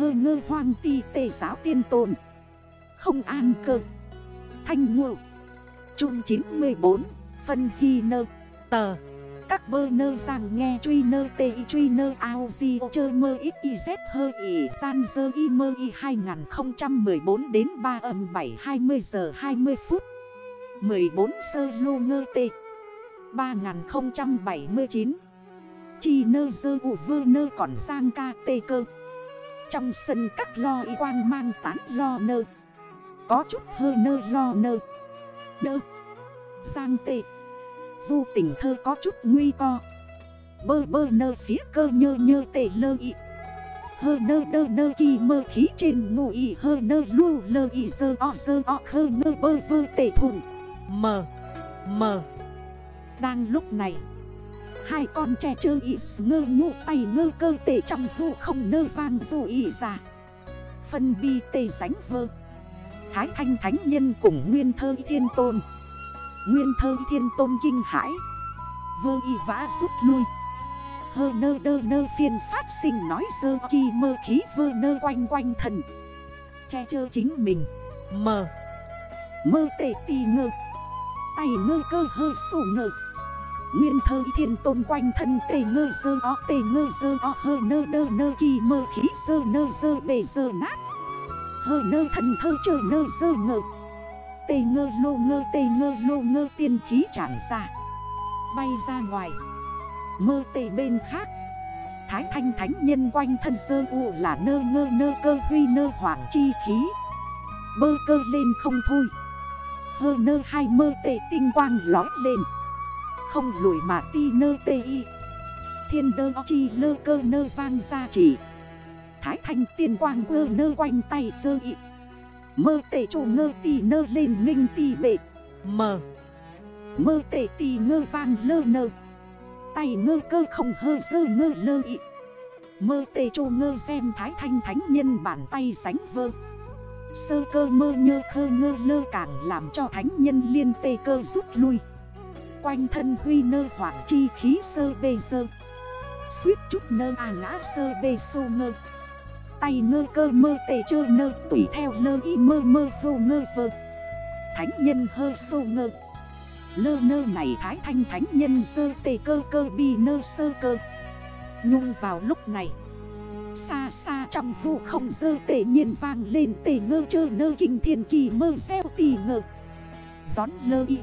hơ ngơ hoang ti tề giáo tiên tồn. Không an cơ. Thanh ngộ. Trung 94 Phân hy nơ. Tờ. Các bơ nơ rằng nghe truy nơ tê y truy nơ ao di chơ mơ ít y z hơ y san dơ y mơ y 2014 đến 3 âm 7 20 giờ 20 phút. 14 sơ lô ngơ tê. 3079 Chi nơ dơ ụ vơ nơ còn sang ca tê cơ. Trong sân các lo y quang mang tán lo nơ. Có chút hơ nơ lo nơ. Đơ. Sang tệ Vô tình thơ có chút nguy co. Bơ bơ nơ phía cơ nhơ nhơ tệ lơ y. Hơ nơ đơ nơ kỳ mơ khí trên ngụ y. Hơ nơ lu lơ y dơ o dơ o. Khơ nơ bơ vơ tệ thùng Mờ. Mờ. Đang lúc này Hai con trẻ chơ ý ngơ ngụ tay ngơ cơ tệ trong thu không nơ vang dù ý ra Phân bi tê sánh vơ. Thái thanh thánh nhân cùng nguyên thơ thiên tôn. Nguyên thơ thiên tôn kinh hải Vơ y vã rút lui. Hơ nơ đơ nơ phiên phát sinh nói dơ kỳ mơ khí vơ nơ quanh quanh thần. Che chơ chính mình. Mờ. Mơ tệ tì ngơ. Tay ngơ cơ hơ sổ ngơ. Nguyên thơ thiên tôn quanh thân tề ngơ dơ o tề ngơ dơ o hơ nơ đơ nơ kỳ mơ khí dơ nơ dơ bề dơ nát. Hơ nơ thần thơ chơ nơ dơ ngơ. Tề ngơ lô ngơ tề ngơ lô ngơ, tiên khí tràn ra. Bay ra ngoài. Mơ tề bên khác. Thái thanh thánh nhân quanh thân sơ u là nơ ngơ, nơ cơ huy, nơ hoảng chi khí. Bơ cơ lên không thôi. Hơ nơ hai mơ tề tinh quang lói lên. Không lùi mà ti nơ tê y. Thiên đơ chi lơ cơ nơ vang ra chỉ Thái thanh tiên quang quơ nơ quanh tay sơ y. Mơ tệ chủ ngơ tì nơ lên nghênh tì bệ. Mờ. Mơ tệ tì ngơ vang lơ nơ. Tay ngơ cơ không hơ dơ ngơ lơ y. Mơ tê chủ ngơ xem thái thanh thánh nhân bàn tay sánh vơ. Sơ cơ mơ nhơ khơ ngơ lơ càng làm cho thánh nhân liên tê cơ rút lui. Quanh thân huy nơ hoảng chi khí sơ bê sơ. Suýt chút nơ à ngã sơ bê sô ngơ. Tay ngơ cơ mơ tê chơ nơ, tùy theo nơ y mơ mơ vô ngơ vơ. Thánh nhân hơ sô ngơ. Lơ nơ này thái thanh thánh nhân sơ tê cơ cơ bi nơ sơ cơ. Nhung vào lúc này. Xa xa trong vụ không dơ tệ nhiên vang lên tề ngơ chơ nơ kinh thiên kỳ mơ gieo tì ngơ. Gión lơ y.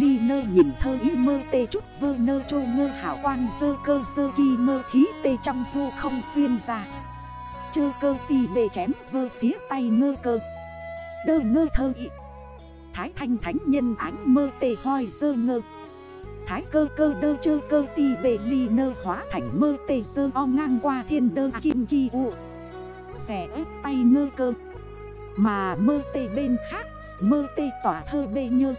Ly nơ nhìn thơ y mơ tê chút, vơ nơ chô ngơ hảo quan dơ cơ dơ kỳ mơ khí tê trong vô không xuyên ra. Chơ cơ tì bề chém, vơ phía tay ngơ cơ. Đơ ngơ thơ y. Thái thanh thánh nhân ánh mơ tê hoi dơ ngơ. Thái cơ cơ đơ chơ cơ tì bề, ly nơ hóa thành mơ tê sơ o ngang qua thiên đơ kim kỳ u. Xẻ ép tay ngơ cơ. Mà mơ tê bên khác, Mơ tê tỏa thơ bê nhơ.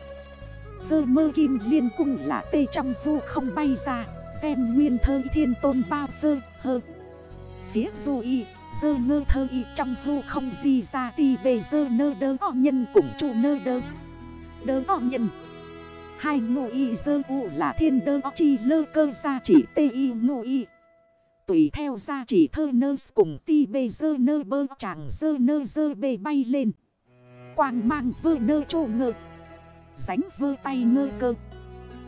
Vơ mơ kim liên cung là tê trong vu không bay ra, Xem nguyên thơ thiên tôn bao vơ, hơ. Phía du y, Dơ ngơ thơ y trong vu không di ra Tì bề dơ nơ đơ o nhân cùng chu nơ đơ. Đơ o nhân. Hai ngụ y dơ u là thiên đơ o chi lơ cơ ra chỉ tê y ngụ y. Tùy theo ra chỉ thơ nơ cùng ti bề dơ nơ bơ chẳng dơ nơ dơ bề bay lên. Quang mang vơ nơ chô ngực ránh vơ tay ngơ cơ.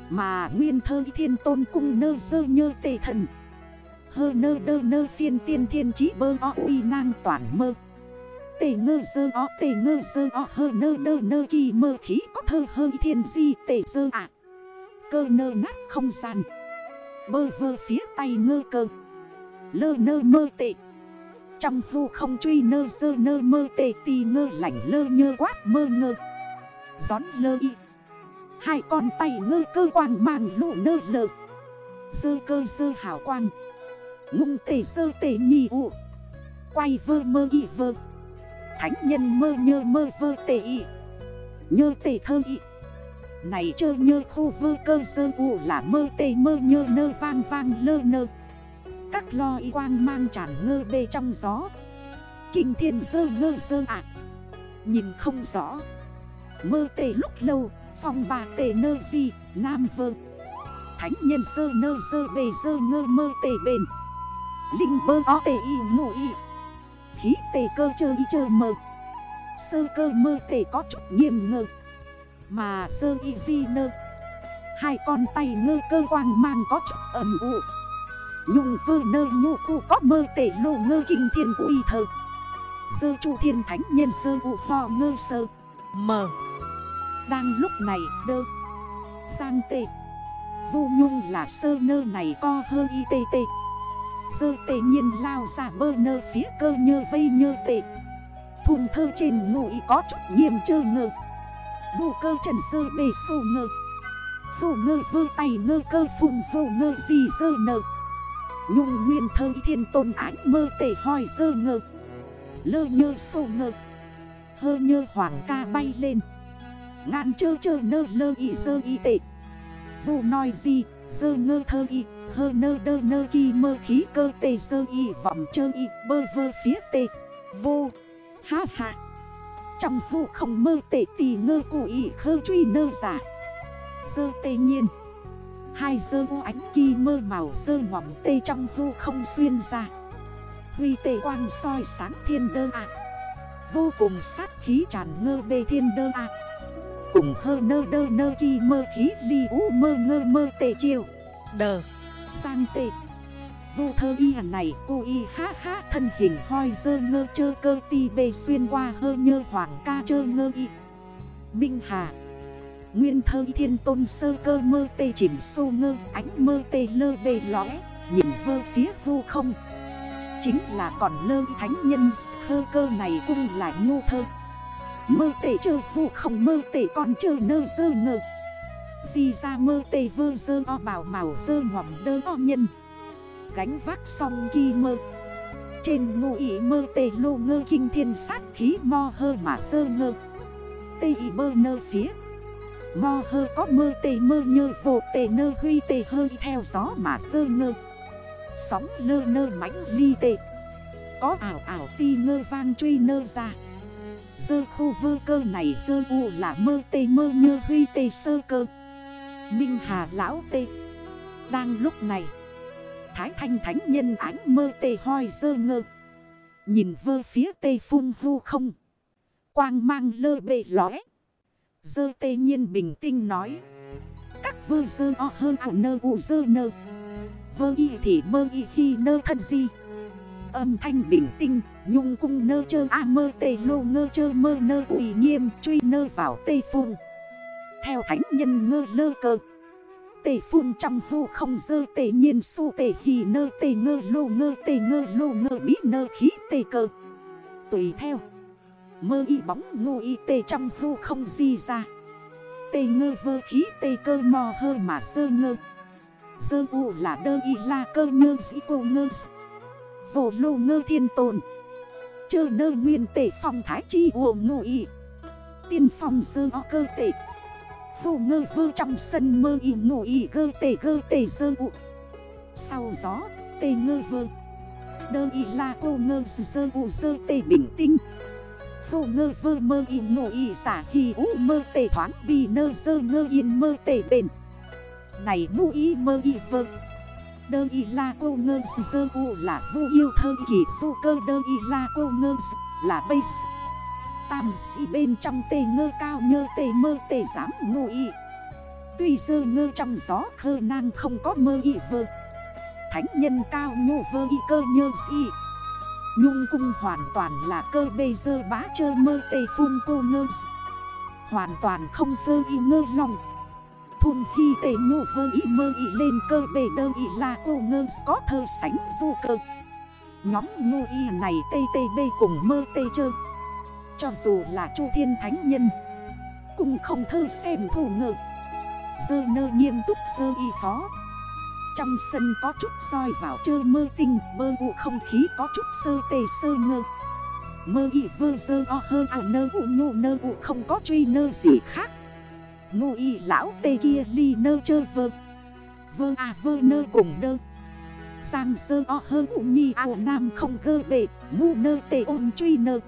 Mà nguyên thơ thiên tôn cung nơ dơ nhơ tề thần. Hơ nơ đơ nơ phiên tiên thiên trí bơ o uy nang toàn mơ. Tề ngơ dơ o tề ngơ dơ o, hơ nơ đơ nơ kỳ mơ khí có thơ hơi thiên di tề dơ ạ. Cơ nơ nát không gian. Bơ vơ phía tay ngơ cơ. Lơ nơ mơ tệ Trong vu không truy nơ sơ nơ mơ tệ tì ngơ lạnh lơ nhơ quát mơ ngơ. Gión lơ y Hai con tay ngơ cơ quang mang lộ nơ lơ Dơ cơ dơ hảo quang Ngung tề sơ tề nhì ụ. Quay vơ mơ y vơ. Thánh nhân mơ nhơ mơ vơ tề y. Nhơ tề thơ y. Này chơ nhơ khu vơ cơ sơ ụ là mơ tề mơ nhơ nơ vang vang lơ nơ. Các lo y quang mang tràn ngơ bê trong gió. Kinh thiên dơ ngơ dơ ạ. Nhìn không rõ. Mơ tề lúc lâu. Phòng bà tề nơ di, Nam vơ. Thánh nhân sơ nơ sơ bề sơ ngơ mơ tề bền. Linh bơ o tề y ngụ y. Khí tề cơ chơ y chơ mơ. Sơ cơ mơ tề có chút nghiêm ngơ Mà sơ y di nơ. Hai con tay ngơ cơ quang mang có chút ẩm ụ Nhung vơ nơ nhu cụ có mơ tể lô ngơ kinh thiên uy thơ. Sơ chu thiên thánh nhân sơ ụ to ngơ sơ. Mờ. Đang lúc này đơ. Sang tê. Vu nhung là sơ nơ này co hơ y tê tê. Sơ tê nhiên lao ra bơ nơ phía cơ nhơ vây nhơ tê. Thùng thơ trên ngụy có chút nghiêm chơ ngơ. Bù cơ trần sơ bề sô ngơ. Hồ ngơ vơ tay ngơ cơ phùng hồ ngơ gì sơ nơ. Nhung nguyên thơ thiên tôn ánh mơ tể hoi sơ ngơ. Lơ nhơ sô ngơ. Hơ nhơ hoàng ca bay lên. Ngàn chơ chơ nơ lơ y sơ y tệ. Vụ nói gì sơ ngơ thơ y, Hơ nơ đơ nơ kỳ mơ khí cơ tê sơ y vọng chơ y, bơ vơ phía tê. Vô Ha ha. Trong vụ không mơ tệ tì ngơ cụ y khơ truy nơ giả. Sơ tê nhiên. Hai sơ u ánh kỳ mơ màu sơ ngỏm tê trong vụ không xuyên ra. Huy tê quang soi sáng thiên đơ ạ. Vô cùng sát khí tràn ngơ bê thiên đơ ạ. Cùng hơ nơ đơ nơ chi mơ khí ly u mơ ngơ mơ tệ chiều. Đờ. Sang tệ. Vô thơ y hẳn này, cô y ha ha, thân hình hoi dơ ngơ chơ cơ ti bê xuyên qua hơ nhơ hoàng ca chơ ngơ y. Minh Hà. Nguyên thơ thiên tôn sơ cơ mơ tê chìm sô ngơ, ánh mơ tê lơ bê lõi Nhìn vơ phía vô không. Chính là còn lơ thánh nhân, sơ cơ này cũng là nhu thơ. Mơ tê chơ vụ không mơ tê còn chơ nơ dơ ngơ. Di ra mơ tê vơ dơ o bảo màu dơ ngỏm đơ o nhân. Gánh vác xong kỳ mơ. Trên ngụ ý mơ tê lô ngơ kinh thiên sát khí mo hơ mà dơ ngơ. Tê ý bơ nơ phía. Mò hơ có mơ tê mơ nhơ vô tê nơ huy tê hơi theo gió mà sơ ngơ. Sóng lơ nơ mãnh ly tê. Có ảo ảo ti ngơ vang truy nơ ra. Sơ khu vơ cơ này sơ u là mơ tê mơ nhơ huy tê sơ cơ. Minh Hà lão tê. Đang lúc này, Thái thanh thánh nhân ánh mơ tê hoi sơ ngơ. Nhìn vơ phía tê phun hưu không. Quang mang lơ bề lóe Dơ tê nhiên bình tinh nói. Các vơ dơ o hơn ảo nơ u dơ nơ. Vơ y thì mơ y khi nơ thân di. Âm thanh bình tinh Nhung cung nơ chơ a mơ tê lô ngơ chơ mơ nơ ủy nghiêm Truy nơ vào tê phung Theo thánh nhân ngơ lơ cơ, Tê phung trong hô không dơ tê nhiên su tê hì nơ tê ngơ lô ngơ tê ngơ lô ngơ bí nơ khí tê cơ. Tùy theo, Mơ y bóng ngô y tê trong hô không di ra. Tê ngơ vơ khí tê cơ mò hơ mà sơ ngơ. Sơ u là đơ y la cơ nhơ dĩ cô ngơ Vô lô ngơ thiên tồn. Chơ nơ nguyên tể phong thái chi ồ ngụ y Tiên phong sơ o cơ tể. Vô ngơ vơ trong sân mơ y ngụ y gơ tể gơ tể sơ u. Sau gió, tê ngơ vơ. Đơ y la cô ngơ sơ u sơ tê bình tinh. Vô ngơ vơ mơ in ngụ y xả hì ụ mơ tề thoáng, bì nơ sơ ngơ yên mơ tề bền. Này mu y mơ y vơ. Đơ y la cô ngơ sơ u là vu yêu thơ kỳ su cơ đơ y la cô ngơ là bây Tam sĩ bên trong tề ngơ cao nhơ tề mơ tề dám ngụ y. Tuy sơ ngơ trong gió khơ nang không có mơ y vơ. Thánh nhân cao nhô vơ y cơ nhơ sĩ Nhung cung hoàn toàn là cơ bê dơ bá chơ mơ tê phun cô ngơ Hoàn toàn không phơ y ngơ lòng. Thun hi tê nhô vơ y mơ y lên cơ bề đơ y là cô ngơ có thơ sánh du cơ. Nhóm ngô y này tê tê bê cùng mơ tê chơ. Cho dù là chu thiên thánh nhân, Cũng không thơ xem thủ ngơ. Dơ nơ nghiêm túc dơ y phó. Trong sân có chút soi vào chơi mơ tinh Bơ u không khí có chút sơ tê sơ ngơ. Mơ y vơ dơ o hơ à nơ u nhô nơ u không có truy nơ gì khác ngu y lão tê kia ly nơ chơ vơ. Vơ à vơ nơ cùng nơ. Sang sơ o hơ ụ nhi ảo nam không gơ bệ, Ngu nơ tê ôn truy nơ.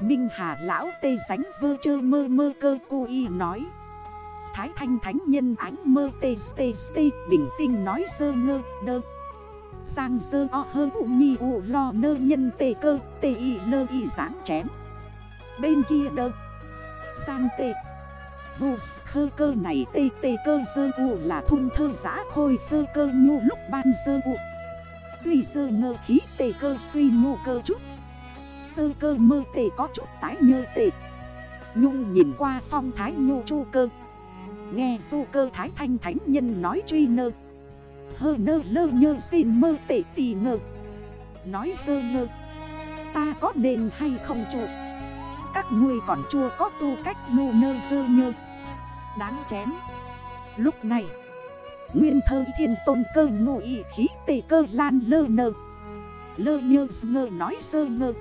Minh hà lão tê sánh vơ chơ mơ mơ cơ cô y nói. Thái thanh thánh nhân ánh mơ tê tê tê, Bình tinh nói sơ ngơ đơ. Sang sơ o hơ ụ nhi ụ lo nơ nhân tê cơ, tê y lơ y sáng chém. Bên kia đơ. Sang tê. Vô khơ cơ này tê tê cơ dơ u là thun thơ giã khôi phơ cơ nhu lúc ban dơ u. Tuy dơ ngơ khí tê cơ suy nhu cơ chút. Sơ cơ mơ tê có chút tái nhơ tê. Nhung nhìn qua phong thái nhu chu cơ. Nghe su cơ thái thanh thánh nhân nói truy nơ. Hơ nơ lơ nhơ xin mơ tệ tì ngơ. Nói sơ ngơ. Ta có nên hay không trụ các ngươi còn chua có tu cách nô nơ dơ nhơ. Đáng chém Lúc này, Nguyên thơ thiên tôn cơ ngụ ý khí tề cơ lan lơ nơ. Lơ nhơ ngơ nói sơ ngơ.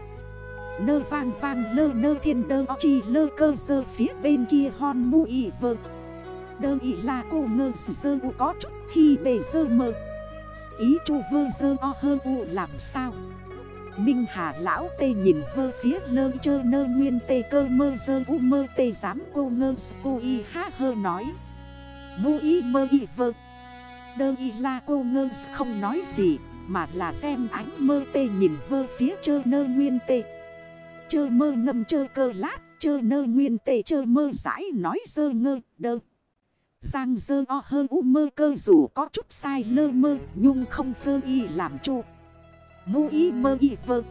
Nơ vang vang lơ nơ thiên đơ chi lơ cơ sơ phía bên kia hòn mu ý vơ. Đơ ý là cô ngơ sơ u có chút khi bề sơ mơ. Ý chu vơ sơ o hơ u làm sao? Minh Hà lão tê nhìn vơ phía lơ chơ nơ nguyên tê cơ mơ dơ u mơ tê dám cô ngơ cô y há hơ nói. Mu y mơ y vơ. Đơ y la cô ngơ không nói gì, Mà là xem ánh mơ tê nhìn vơ phía chơ nơ nguyên tê. Chơ mơ ngâm chơ cơ lát, Chơ nơ nguyên tê chơ mơ giải nói dơ ngơ, đơ. Giang dơ o hơ u mơ cơ dù có chút sai lơ mơ, Nhung không phơ y làm chu. Ngu y mơ y vơ.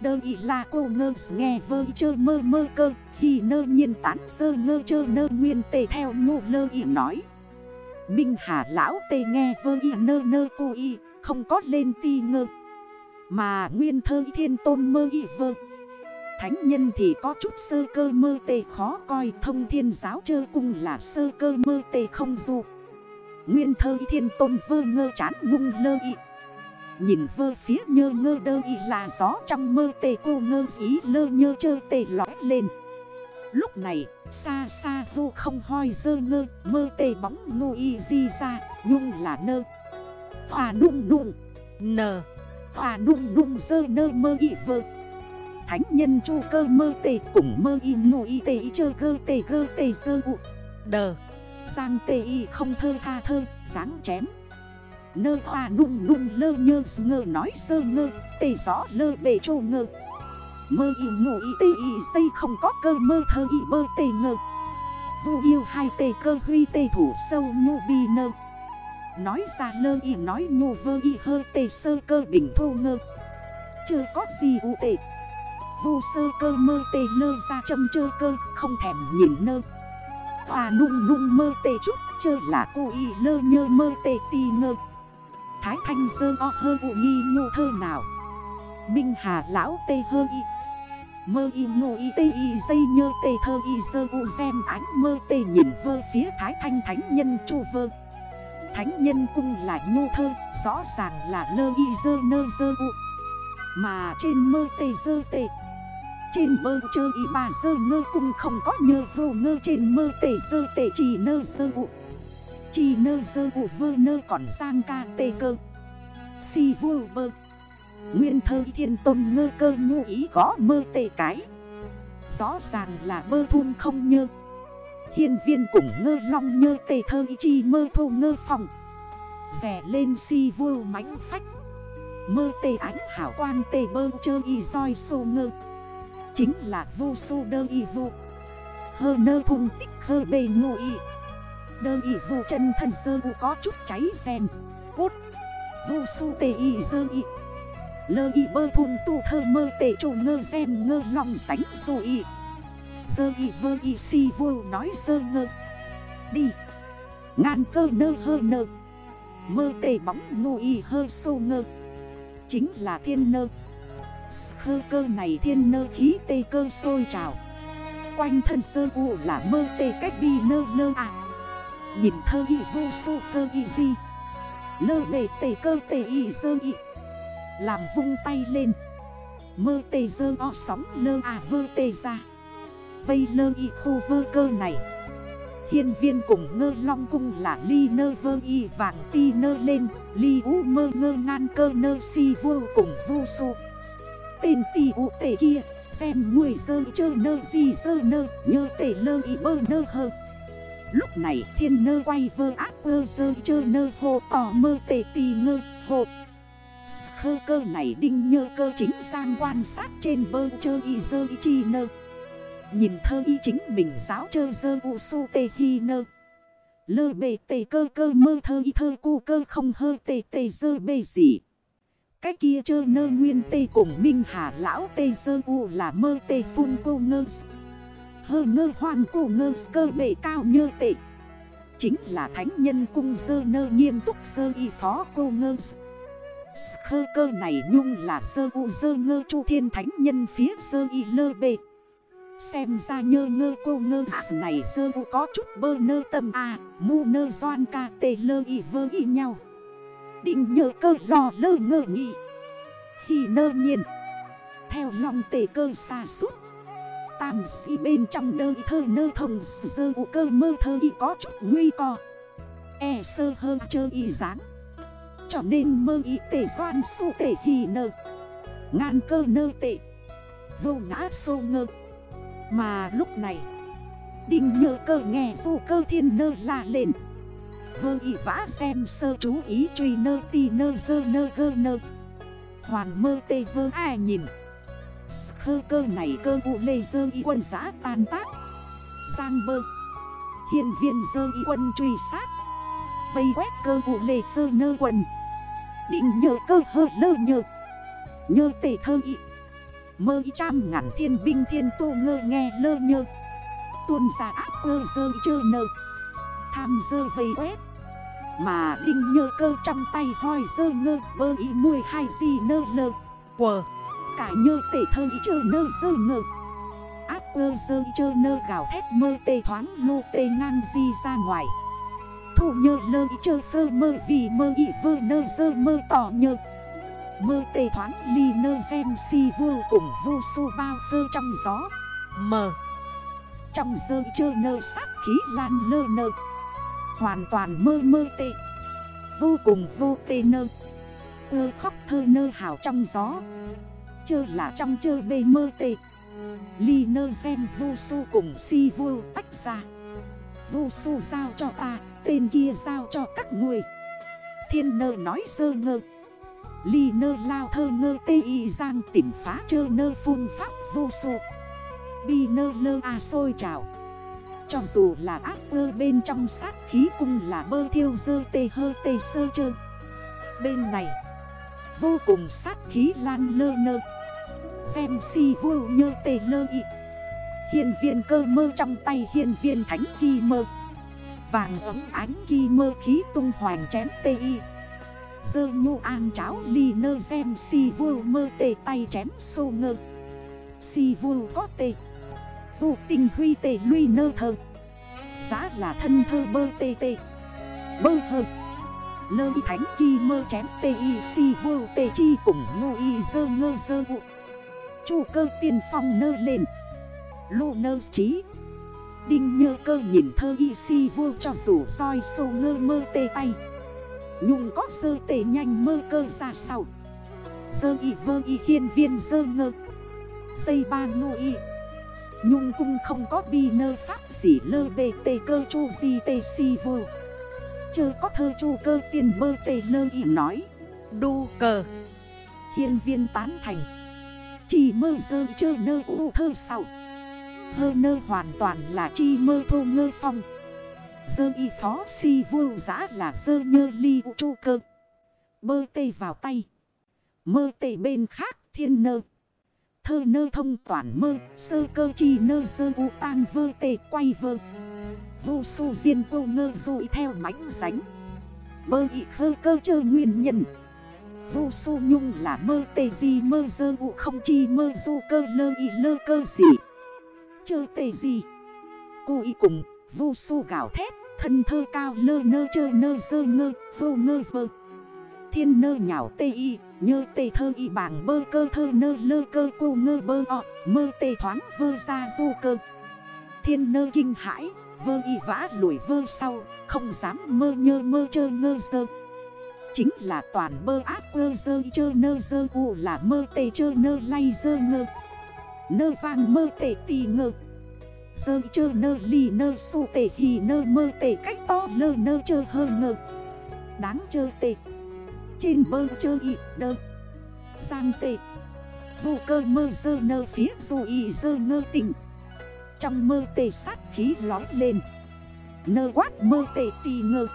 Đơ y là cô ngơ nghe vơ chơ mơ mơ cơ. Khi nơ nhiên tán sơ ngơ chơ nơ nguyên tề theo nhu lơ y nói. Minh Hà lão tề nghe vơ y nơ nơ cô y, Không có lên ti ngơ. Mà nguyên thơ thiên tôn mơ y vơ. Thánh nhân thì có chút sơ cơ mơ tề khó coi, Thông thiên giáo chơ cung là sơ cơ mơ tề không du. Nguyên thơ thiên tôn vơ ngơ chán ngung lơ y. Nhìn vơ phía nhơ ngơ đơ y là gió trong mơ tê cô ngơ ý lơ nhơ chơ tê lói lên. Lúc này, xa xa hô không hoi dơ ngơ, Mơ tê bóng ngô y di ra, nhung là nơ. Hòa nung nung, nờ. Hòa nung nung dơ nơ mơ y vơ. Thánh nhân chu cơ mơ tê cùng mơ y ngô y tê y chơ gơ tê gơ tê dơ ụ Đờ. Giang tê y không thơ tha thơ, dáng chém Nơ hoa nung nung lơ nhơ ngơ, nói sơ ngơ, Tê gió lơ bề trô ngơ. Mơ y ngủ y tê y xây không có cơ mơ thơ y bơ tê ngơ. Vu yêu hai tê cơ huy tê thủ sâu ngô bi nơ. Nói ra lơ y, nói ngô vơ y, hơ tê sơ cơ bình thô ngơ. Chưa có gì ụ tệ vu sơ cơ mơ tê lơ ra châm chơ cơ, Không thèm nhìn nơ. Hòa nung nung mơ tê chút, Chơ là cô y lơ nhơ mơ tê ti ngơ. Thái thanh sơ o hơ ụ nghi nhô thơ nào? Minh hà lão tê hơ y. Mơ y ngô y tê y dây nhơ tê thơ y sơ u xem ánh mơ tê nhìn vơ phía thái thanh thánh nhân chu vơ. Thánh nhân cung là nhô thơ, Rõ ràng là lơ y dơ nơ dơ u. Mà trên mơ tê dơ tê, trên mơ chơ y bà dơ ngơ cung không có nhơ vô ngơ. Trên mơ tể dơ tể chỉ nơ dơ vụ chi nơ sơ vụ vơ nơ còn sang ca tê cơ. Si vô bơ. Nguyên thơ thiên tôn ngơ cơ nhu ý gõ mơ tê cái. Rõ ràng là bơ thun không nhơ. Hiên viên cùng ngơ long nhơ tê thơ ý chi mơ thô ngơ phòng. Rẻ lên si vô mánh phách. Mơ tê ánh hảo quang tê bơ chơ y roi sô ngơ. Chính là vô su đơ y vô. Hơ nơ thùng tích khơ bề ngô y. Đơ ý vô chân thần sơ u có chút cháy sen Cút. Vô su tê y dơ y Lơ y bơ thùng tu thơ mơ tê chủ ngơ sen ngơ lòng sánh su y Dơ y vơ y si vô nói sơ ngơ. Đi. Ngàn cơ nơ hơ nơ. Mơ tê bóng ngô y hơ sô ngơ. Chính là thiên nơ. Khơ cơ này thiên nơ khí tê cơ sôi trào. Quanh thân sơ u là mơ tê cách bi nơ lơ à. Nhìn thơ y vô su cơ y di. Lơ bề tề cơ tề y sơ y. Làm vung tay lên. Mơ tề dơ o sóng lơ à vơ tề ra. Vây lơ y khu vơ cơ này. Hiên viên cùng ngơ long cung là ly nơ vơ y vàng ti nơ lên. Ly u mơ ngơ ngan cơ nơ si vô cùng vô su Tên ti u tề kia, Xem người sơ chơ nơ gì sơ nơ. Nhơ tề lơ y bơ nơ hơ. Lúc này thiên nơ quay vơ ác vơ sơ chơ nơ hồ tỏ mơ tể tì ngơ hồ Khơ cơ này đinh nhơ cơ chính sang quan sát trên bơ chơ y dơ y chi nơ. Nhìn thơ y chính mình giáo chơ dơ u su tê hi nơ. Lơ bề tê cơ cơ mơ thơ y thơ cu cơ không hơ tê tê dơ bê gì. Cái kia chơ nơ nguyên tê cùng minh hà lão tê dơ u là mơ tê phun cô ngơ Hơ ngơ hoang cô ngơ cơ bề cao như tệ. Chính là thánh nhân cung dơ nơ nghiêm túc dơ y phó cô ngơ Khơ cơ này nhung là sơ u dơ ngơ chu thiên thánh nhân phía sơ y lơ bề Xem ra nhơ ngơ cô ngơ hạ này sơ u có chút bơ nơ tâm à Mu nơ doan ca tê lơ y vơ y nhau. Định nhơ cơ lò lơ ngơ nghị. Khi nơ nhiên. Theo lòng tề cơ xa suốt. Tam si bên trong đơ thơ nơ thông, sơ u cơ mơ thơ y có chút nguy co. E sơ hơ chơ y dáng. Cho nên mơ y tể doan su tể hì nơ. Ngàn cơ nơ tệ Vô ngã sô ngơ. Mà lúc này, Đinh nhờ cơ nghe dù cơ thiên nơ la lên. Vơ y vã xem sơ chú ý truy nơ ti nơ dơ nơ gơ nơ. Hoàn mơ tê vơ ai nhìn. Khơ cơ này cơ vụ lê dơ y quân giã tan tác. Giang bơ. Hiện viên dơ y quân truy sát. Vây quét cơ vụ lê sơ nơ quần. Định nhờ cơ hơ lơ nhờ. Nhơ tề thơ y. Mơ y trăm ngàn thiên binh thiên tô ngơ nghe lơ nhơ Tuôn ra áp cơ dơ chơ nơ Tham dơ vây quét. Mà đinh nhơ cơ trong tay hoi dơ ngơ Bơ y nuôi hai gì nơ lơ. Quờ. Cả nhơ tề thơ y chơ nơ sơ ngơ Áp ơ sơ y chơ nơ gào thét mơ tê thoáng lô tê ngang di ra ngoài. Thủ nhơ lơ y chơ sơ mơ vì mơ y vơ nơ sơ mơ tỏ nhơ. Mơ tê thoáng ly nơ xem si vô cùng vô su bao phơ trong gió. Mờ. Trong dơ chơ nơ sát khí lan lơ nơ. Hoàn toàn mơ mơ tê. Vô cùng vô tê nơ. Ơ khóc thơ nơ hào trong gió. Chơ là trong chơ bê mơ tê. Ly nơ xem vô su cùng si vô tách ra. Vô su giao cho ta, Tên kia giao cho các người. Thiên nơ nói sơ ngơ. Ly nơ lao thơ ngơ tê y giang tìm phá chơ nơ phun pháp vô su. Bi nơ lơ à sôi trào Cho dù là ác ơ bên trong sát khí cung là bơ thiêu dơ tê hơ tê sơ chơ. Bên này Vô cùng sát khí lan lơ nơ Xem si vô nhơ tê lơ y. Hiền viên cơ mơ trong tay hiền viên thánh kỳ mơ. Vàng ấm ánh kỳ mơ khí tung hoàng chém tê y. Dơ nhu an cháo ly nơ xem si vô mơ tê tay chém sô ngơ. Si vô có tê. Vụ tình huy tê lui nơ thơ. Giá là thân thơ bơ tê tê. Bơ hợp Lơ y thánh kỳ mơ chém tê y si vô tê chi cùng ngô y dơ ngơ dơ vụ Chủ cơ tiên phong nơ lên. Lô nơ trí Đinh nhơ cơ nhìn thơ y si vô cho dù soi sô ngơ mơ tê tay. Nhung có sơ tê nhanh mơ cơ ra sau. Sơ y vơ y hiên viên sơ ngơ. Xây ba ngô y. Nhung cung không có bi nơ pháp gì lơ bê tê cơ chu di tê si vô Chơ có thơ chu cơ tiền mơ tê lơ y nói. Đu cờ. Hiên viên tán thành. Chỉ mơ dơ chơ nơ u thơ sau. Hơ nơ hoàn toàn là chi mơ thô ngơ phong. Dơ y phó si vô giã là dơ nhơ ly u chu cơ. Mơ tê vào tay. Mơ tê bên khác thiên nơ. Thơ nơ thông toàn mơ. Sơ cơ chi nơ dơ u tang vơ tê quay vơ Vô su diên cô ngơ dụi theo mánh ránh. Mơ y khơ cơ chơ nguyên nhân. Vô su nhung là mơ tê gì mơ dơ vụ không chi mơ du cơ lơ y lơ cơ gì chơ tê gì Cô y cùng vô su gạo thét, Thân thơ cao lơ nơ chơ nơ dơ ngơ, vô ngơ vơ. Thiên nơ nhảo tê y Nhơ tê thơ y bảng bơ cơ thơ nơ lơ cơ cô ngơ bơ ọ, Mơ tê thoáng vơ ra du cơ. Thiên nơ kinh hãi Vơ y vã lùi vơ sau, Không dám mơ nhơ mơ chơ ngơ dơ Chính là toàn bơ áp ơ dơ chơ nơ dơ, u là mơ tê chơ nơ lay dơ ngơ. Nơ vang mơ tê tì ngơ. Dơ chơ nơ ly nơ su tê hì nơ mơ tê cách to lơ nơ chơ hơ ngơ. Đáng chơ tê. Trên bơ chơ y đơ. Giang tê. Vô cơ mơ dơ nơ phía dù y dơ ngơ tỉnh trong mơ tê sát khí lói lên. Nơ quát mơ tê tì ngơ.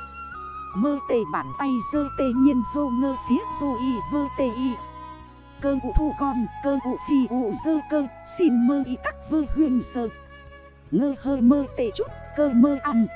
Mơ tê bàn tay dơ tê nhiên hô ngơ phía dù y vơ tê y. Cơ ụ thu con, cơ ụ phi ụ dơ cơ, Xin mơ y các vơ huyền sơ. Ngơ hơ mơ tê chút, cơ mơ ăn.